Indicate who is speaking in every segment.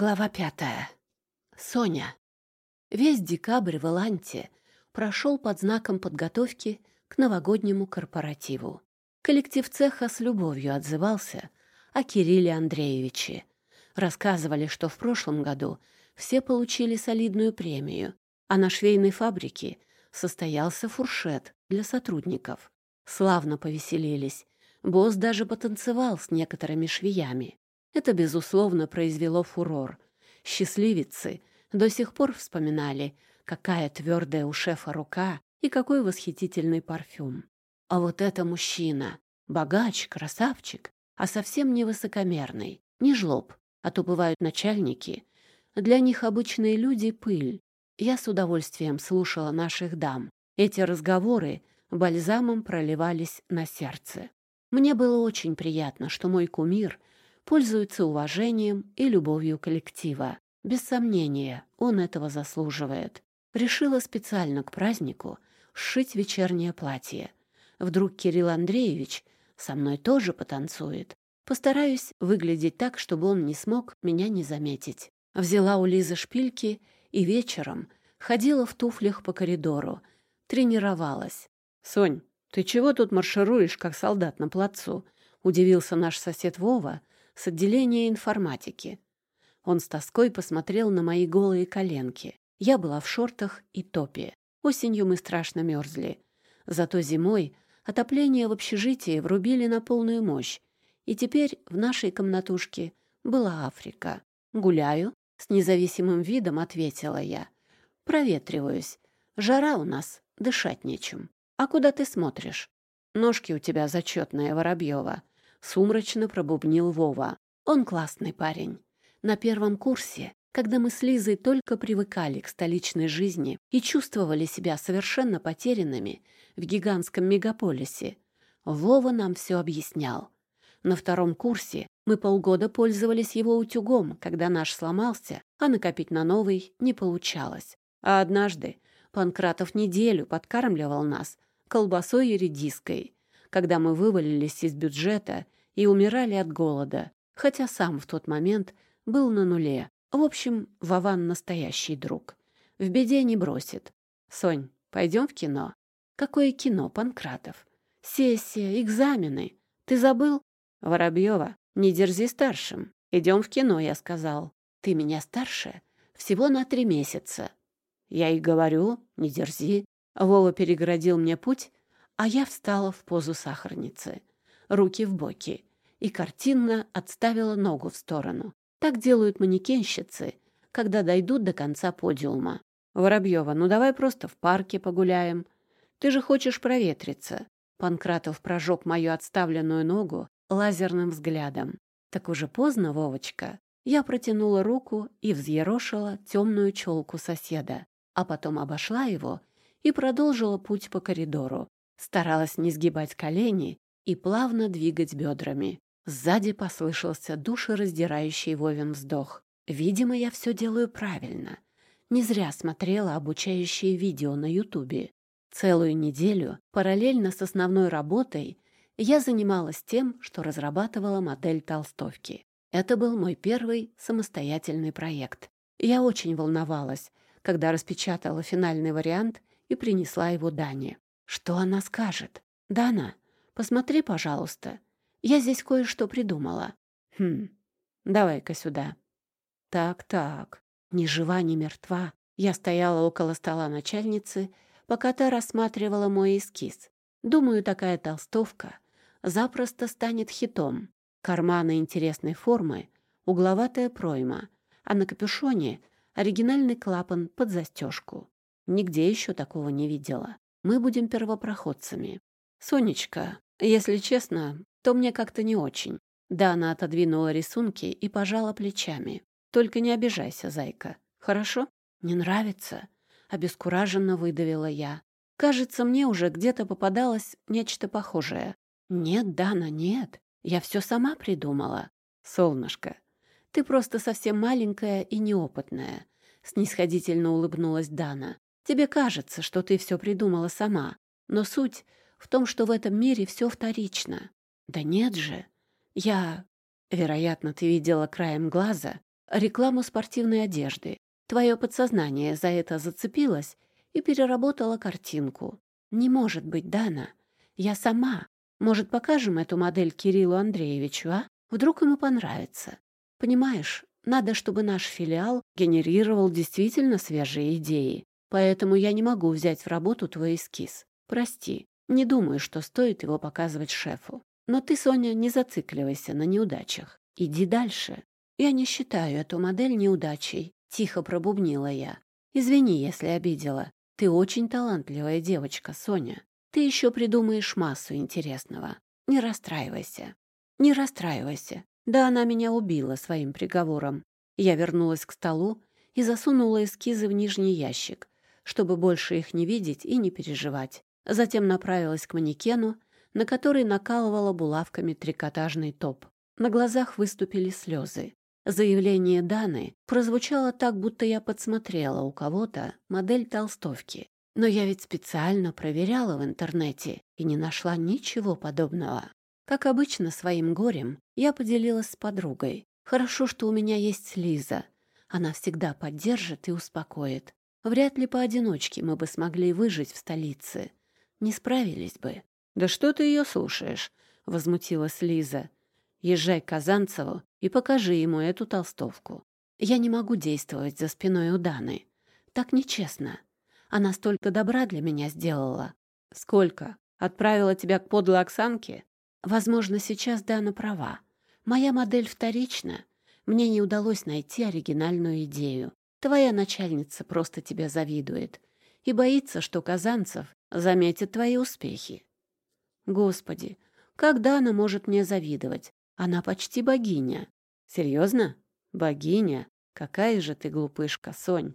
Speaker 1: Глава пятая. Соня. Весь декабрь в Иланте прошел под знаком подготовки к новогоднему корпоративу. Коллектив цеха с любовью отзывался о Кирилле Андреевиче. Рассказывали, что в прошлом году все получили солидную премию, а на швейной фабрике состоялся фуршет для сотрудников. Славно повеселились. Босс даже потанцевал с некоторыми швеями. Это, безусловно, произвело фурор. Счастливицы до сих пор вспоминали, какая твердая у шефа рука и какой восхитительный парфюм. А вот это мужчина, богач, красавчик, а совсем не высокомерный, не жлоб, а то бывают начальники. Для них обычные люди — пыль. Я с удовольствием слушала наших дам. Эти разговоры бальзамом проливались на сердце. Мне было очень приятно, что мой кумир пользуется уважением и любовью коллектива. Без сомнения, он этого заслуживает. Решила специально к празднику сшить вечернее платье. Вдруг Кирилл Андреевич со мной тоже потанцует. Постараюсь выглядеть так, чтобы он не смог меня не заметить. Взяла у Лизы шпильки и вечером ходила в туфлях по коридору. Тренировалась. «Сонь, ты чего тут маршируешь, как солдат на плацу?» — удивился наш сосед Вова, с отделения информатики. Он с тоской посмотрел на мои голые коленки. Я была в шортах и топе. Осенью мы страшно мерзли. Зато зимой отопление в общежитии врубили на полную мощь. И теперь в нашей комнатушке была Африка. «Гуляю», — с независимым видом ответила я. «Проветриваюсь. Жара у нас, дышать нечем. А куда ты смотришь?» «Ножки у тебя зачетные, Воробьева», — сумрачно пробубнил Вова. «Он классный парень. На первом курсе, когда мы с Лизой только привыкали к столичной жизни и чувствовали себя совершенно потерянными в гигантском мегаполисе, Вова нам все объяснял. На втором курсе мы полгода пользовались его утюгом, когда наш сломался, а накопить на новый не получалось. А однажды Панкратов неделю подкармливал нас колбасой и редиской, когда мы вывалились из бюджета и умирали от голода, хотя сам в тот момент был на нуле. В общем, Вован настоящий друг. В беде не бросит. Сонь, пойдем в кино? Какое кино, Панкратов? Сессия, экзамены. Ты забыл? Воробьева, не дерзи старшим. Идем в кино, я сказал. Ты меня старше? Всего на три месяца. Я и говорю, не дерзи. Вова переградил мне путь а я встала в позу сахарницы, руки в боки, и картинно отставила ногу в сторону. Так делают манекенщицы, когда дойдут до конца подиума. «Воробьева, ну давай просто в парке погуляем. Ты же хочешь проветриться». Панкратов прожег мою отставленную ногу лазерным взглядом. «Так уже поздно, Вовочка». Я протянула руку и взъерошила темную челку соседа, а потом обошла его и продолжила путь по коридору, Старалась не сгибать колени и плавно двигать бедрами. Сзади послышался душераздирающий Вовин вздох. Видимо, я все делаю правильно. Не зря смотрела обучающие видео на Ютубе. Целую неделю, параллельно с основной работой, я занималась тем, что разрабатывала модель толстовки. Это был мой первый самостоятельный проект. Я очень волновалась, когда распечатала финальный вариант и принесла его Дане. Что она скажет? Дана, посмотри, пожалуйста. Я здесь кое-что придумала. Хм, давай-ка сюда. Так-так, ни жива, ни мертва. Я стояла около стола начальницы, пока та рассматривала мой эскиз. Думаю, такая толстовка запросто станет хитом. Карманы интересной формы, угловатая пройма, а на капюшоне оригинальный клапан под застежку. Нигде еще такого не видела мы будем первопроходцами. Сонечка, если честно, то мне как-то не очень. Да, она отодвинула рисунки и пожала плечами. Только не обижайся, зайка. Хорошо? Не нравится? Обескураженно выдавила я. Кажется, мне уже где-то попадалось нечто похожее. Нет, Дана, нет. Я все сама придумала. Солнышко, ты просто совсем маленькая и неопытная. Снисходительно улыбнулась Дана. Тебе кажется, что ты все придумала сама, но суть в том, что в этом мире все вторично. Да нет же. Я... Вероятно, ты видела краем глаза, рекламу спортивной одежды. Твое подсознание за это зацепилось и переработало картинку. Не может быть, Дана. Я сама. Может, покажем эту модель Кириллу Андреевичу, а? Вдруг ему понравится. Понимаешь, надо, чтобы наш филиал генерировал действительно свежие идеи. Поэтому я не могу взять в работу твой эскиз. Прости, не думаю, что стоит его показывать шефу. Но ты, Соня, не зацикливайся на неудачах. Иди дальше. Я не считаю эту модель неудачей, тихо пробубнила я. Извини, если обидела. Ты очень талантливая девочка, Соня. Ты еще придумаешь массу интересного. Не расстраивайся. Не расстраивайся. Да она меня убила своим приговором. Я вернулась к столу и засунула эскизы в нижний ящик, чтобы больше их не видеть и не переживать. Затем направилась к манекену, на который накалывала булавками трикотажный топ. На глазах выступили слезы. Заявление Даны прозвучало так, будто я подсмотрела у кого-то модель толстовки. Но я ведь специально проверяла в интернете и не нашла ничего подобного. Как обычно, своим горем я поделилась с подругой. Хорошо, что у меня есть Лиза. Она всегда поддержит и успокоит. Вряд ли поодиночке мы бы смогли выжить в столице. Не справились бы. «Да что ты ее слушаешь?» — возмутилась Лиза. «Езжай к Казанцеву и покажи ему эту толстовку. Я не могу действовать за спиной у Даны. Так нечестно. Она столько добра для меня сделала. Сколько? Отправила тебя к подлой Оксанке? Возможно, сейчас Дана права. Моя модель вторична. Мне не удалось найти оригинальную идею. Твоя начальница просто тебя завидует и боится, что Казанцев заметит твои успехи. Господи, когда она может мне завидовать? Она почти богиня. Серьезно? Богиня? Какая же ты глупышка, Сонь.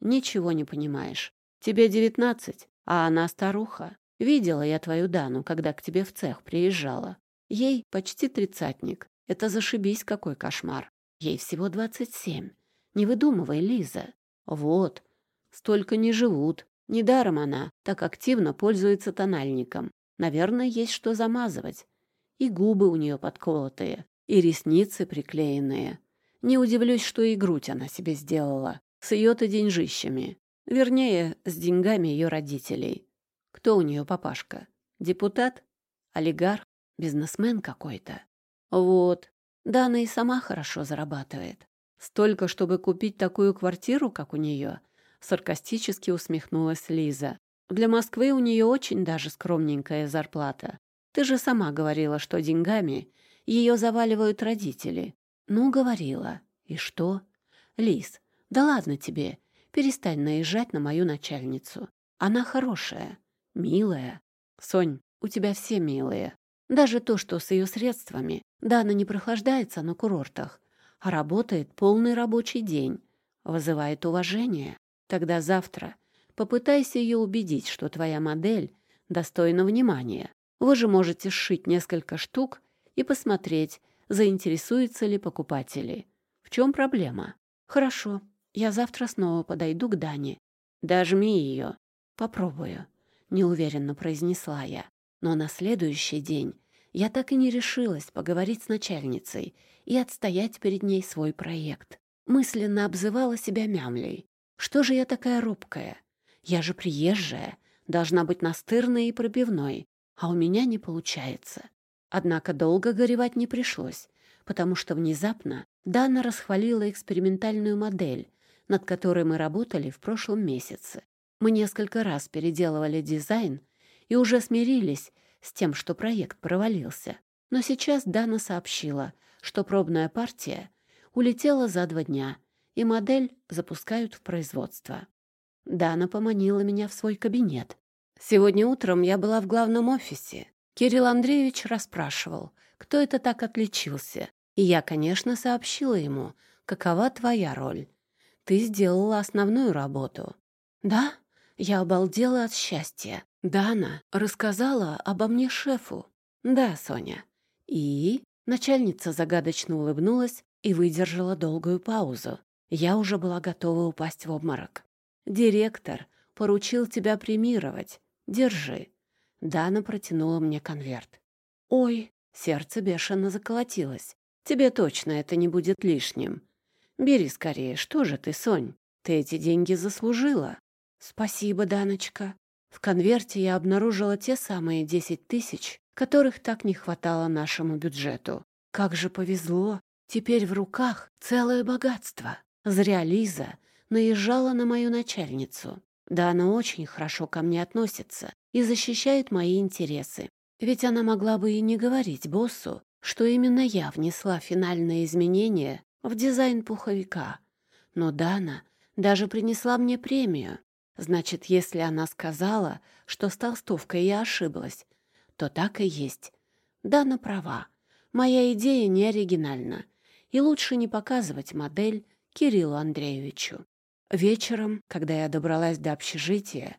Speaker 1: Ничего не понимаешь. Тебе девятнадцать, а она старуха. Видела я твою Дану, когда к тебе в цех приезжала. Ей почти тридцатник. Это зашибись какой кошмар. Ей всего двадцать семь. Не выдумывай, Лиза. Вот. Столько не живут. Недаром она так активно пользуется тональником. Наверное, есть что замазывать. И губы у нее подколотые, и ресницы приклеенные. Не удивлюсь, что и грудь она себе сделала. С ее-то деньжищами. Вернее, с деньгами ее родителей. Кто у нее папашка? Депутат? Олигарх? Бизнесмен какой-то? Вот. Да, она и сама хорошо зарабатывает. Столько, чтобы купить такую квартиру, как у нее, саркастически усмехнулась Лиза. Для Москвы у нее очень даже скромненькая зарплата. Ты же сама говорила, что деньгами ее заваливают родители. Ну, говорила. И что? Лиз, да ладно тебе. Перестань наезжать на мою начальницу. Она хорошая, милая. Сонь, у тебя все милые. Даже то, что с ее средствами. Да, она не прохлаждается на курортах, работает полный рабочий день. Вызывает уважение. Тогда завтра Попытайся ее убедить, что твоя модель достойна внимания. Вы же можете сшить несколько штук и посмотреть, заинтересуются ли покупатели. В чем проблема? Хорошо, я завтра снова подойду к Дане. Дожми ее. Попробую, неуверенно произнесла я. Но на следующий день я так и не решилась поговорить с начальницей и отстоять перед ней свой проект. Мысленно обзывала себя мямлей. Что же я такая робкая? Я же приезжая, должна быть настырной и пробивной, а у меня не получается. Однако долго горевать не пришлось, потому что внезапно Дана расхвалила экспериментальную модель, над которой мы работали в прошлом месяце. Мы несколько раз переделывали дизайн и уже смирились с тем, что проект провалился. Но сейчас Дана сообщила, что пробная партия улетела за два дня, и модель запускают в производство. Дана поманила меня в свой кабинет. Сегодня утром я была в главном офисе. Кирилл Андреевич расспрашивал, кто это так отличился. И я, конечно, сообщила ему, какова твоя роль. Ты сделала основную работу. Да, я обалдела от счастья. Дана рассказала обо мне шефу. Да, Соня. И начальница загадочно улыбнулась и выдержала долгую паузу. Я уже была готова упасть в обморок. Директор поручил тебя премировать. Держи. Дана протянула мне конверт. Ой, сердце бешено заколотилось. Тебе точно это не будет лишним. Бери скорее, что же ты, Сонь? Ты эти деньги заслужила. Спасибо, Даночка. В конверте я обнаружила те самые десять тысяч, которых так не хватало нашему бюджету. Как же повезло! Теперь в руках целое богатство. Зря Лиза наезжала на мою начальницу. Да она очень хорошо ко мне относится и защищает мои интересы. Ведь она могла бы и не говорить боссу, что именно я внесла финальные изменения в дизайн пуховика. Но Дана даже принесла мне премию. Значит, если она сказала, что с толстовкой я ошиблась, то так и есть. Дана права. Моя идея не оригинальна, и лучше не показывать модель Кириллу Андреевичу. Вечером, когда я добралась до общежития,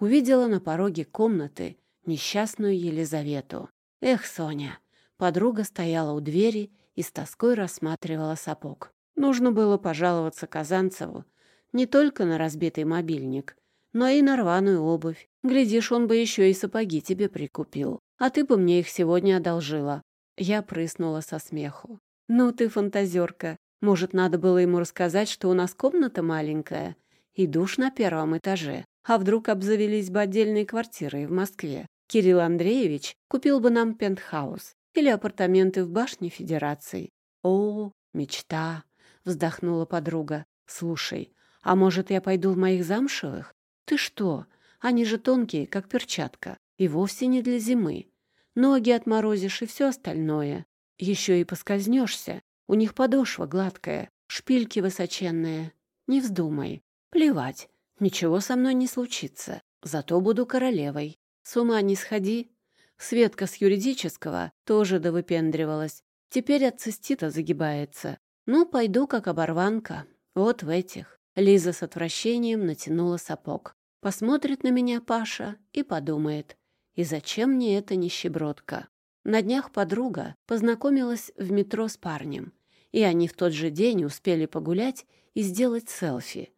Speaker 1: увидела на пороге комнаты несчастную Елизавету. Эх, Соня! Подруга стояла у двери и с тоской рассматривала сапог. Нужно было пожаловаться Казанцеву не только на разбитый мобильник, но и на рваную обувь. Глядишь, он бы еще и сапоги тебе прикупил, а ты бы мне их сегодня одолжила. Я прыснула со смеху. «Ну ты фантазерка. Может, надо было ему рассказать, что у нас комната маленькая и душ на первом этаже, а вдруг обзавелись бы отдельной квартирой в Москве. Кирилл Андреевич купил бы нам пентхаус или апартаменты в башне Федерации. О, мечта, вздохнула подруга. Слушай, а может, я пойду в моих замшевых? Ты что? Они же тонкие, как перчатка, и вовсе не для зимы. Ноги отморозишь и все остальное. Еще и поскользнешься. У них подошва гладкая, шпильки высоченные. Не вздумай. Плевать, ничего со мной не случится. Зато буду королевой. С ума не сходи. Светка с юридического тоже довыпендривалась. Теперь от цистита загибается. Ну, пойду как оборванка. Вот в этих. Лиза с отвращением натянула сапог. Посмотрит на меня Паша и подумает. И зачем мне эта нищебродка? На днях подруга познакомилась в метро с парнем, и они в тот же день успели погулять и сделать селфи.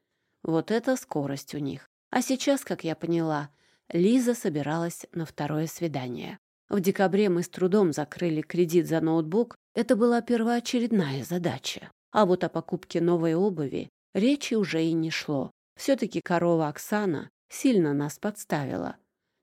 Speaker 1: Вот это скорость у них. А сейчас, как я поняла, Лиза собиралась на второе свидание. В декабре мы с трудом закрыли кредит за ноутбук. Это была первоочередная задача. А вот о покупке новой обуви речи уже и не шло. Все-таки корова Оксана сильно нас подставила.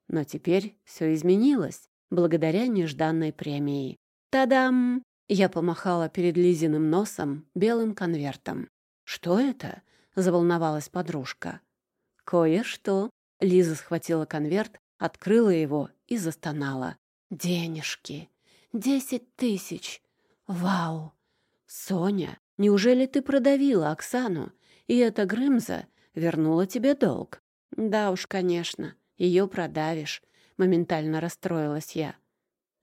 Speaker 1: Но теперь все изменилось благодаря нежданной премии. Та-дам! Я помахала перед Лизиным носом белым конвертом. «Что это?» — заволновалась подружка. «Кое-что». Лиза схватила конверт, открыла его и застонала. «Денежки! Десять тысяч! Вау! Соня, неужели ты продавила Оксану, и эта Грымза вернула тебе долг?» «Да уж, конечно, ее продавишь», — моментально расстроилась я.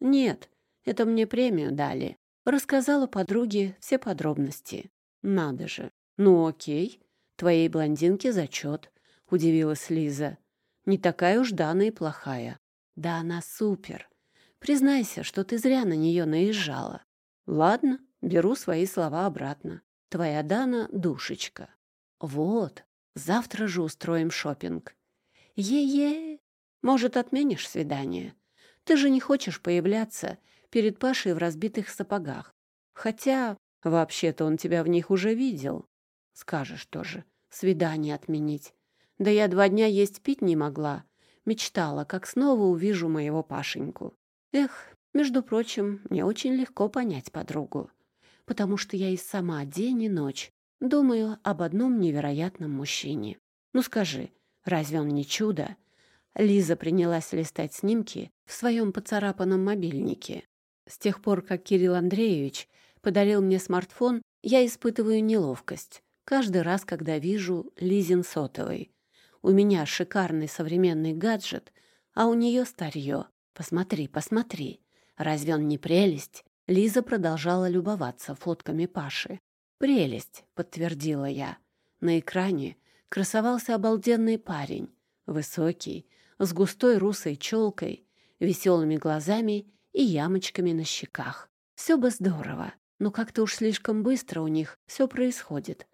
Speaker 1: «Нет, это мне премию дали». Рассказала подруге все подробности. «Надо же! Ну окей, твоей блондинке зачет», — удивилась Лиза. «Не такая уж Дана и плохая». «Да она супер. Признайся, что ты зря на нее наезжала». «Ладно, беру свои слова обратно. Твоя Дана — душечка». «Вот, завтра же устроим шопинг. Е-е! Может, отменишь свидание? Ты же не хочешь появляться перед Пашей в разбитых сапогах. Хотя, вообще-то, он тебя в них уже видел. Скажешь тоже, свидание отменить. Да я два дня есть пить не могла. Мечтала, как снова увижу моего Пашеньку. Эх, между прочим, мне очень легко понять подругу, потому что я и сама день и ночь думаю об одном невероятном мужчине. Ну скажи, Разве он не чудо? Лиза принялась листать снимки в своем поцарапанном мобильнике. С тех пор, как Кирилл Андреевич подарил мне смартфон, я испытываю неловкость. Каждый раз, когда вижу Лизин сотовый. У меня шикарный современный гаджет, а у нее старье. Посмотри, посмотри. Разве он не прелесть? Лиза продолжала любоваться фотками Паши. «Прелесть», — подтвердила я. На экране красовался обалденный парень, высокий, с густой русой челкой, веселыми глазами и ямочками на щеках. Все бы здорово, но как-то уж слишком быстро у них все происходит.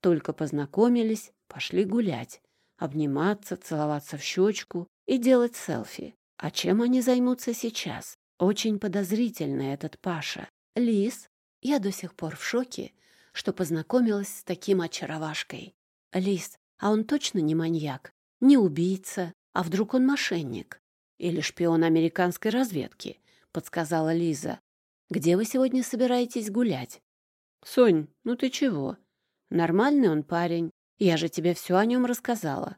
Speaker 1: Только познакомились, пошли гулять, обниматься, целоваться в щечку и делать селфи. А чем они займутся сейчас? Очень подозрительный этот Паша. Лис, я до сих пор в шоке что познакомилась с таким очаровашкой. Лис, а он точно не маньяк, не убийца, а вдруг он мошенник? Или шпион американской разведки, подсказала Лиза. Где вы сегодня собираетесь гулять? Сонь, ну ты чего? Нормальный он парень. Я же тебе все о нем рассказала.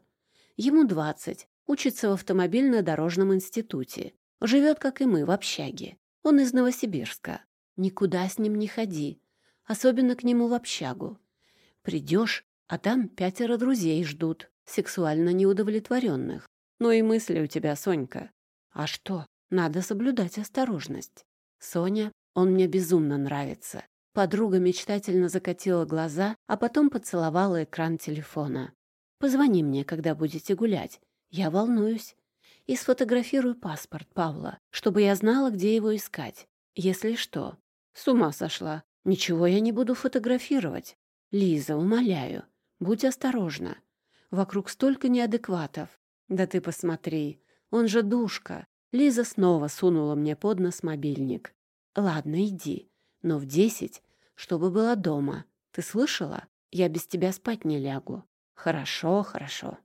Speaker 1: Ему двадцать, учится в автомобильно-дорожном институте. Живет, как и мы, в общаге. Он из Новосибирска. Никуда с ним не ходи, особенно к нему в общагу. Придешь, а там пятеро друзей ждут, сексуально неудовлетворенных. Ну и мысли у тебя, Сонька. А что? Надо соблюдать осторожность. Соня, он мне безумно нравится. Подруга мечтательно закатила глаза, а потом поцеловала экран телефона. «Позвони мне, когда будете гулять. Я волнуюсь. И сфотографируй паспорт Павла, чтобы я знала, где его искать. Если что». «С ума сошла. Ничего я не буду фотографировать. Лиза, умоляю, будь осторожна. Вокруг столько неадекватов. Да ты посмотри, он же душка. Лиза снова сунула мне под нос мобильник. Ладно, иди, но в десять, чтобы была дома. Ты слышала? Я без тебя спать не лягу. Хорошо, хорошо.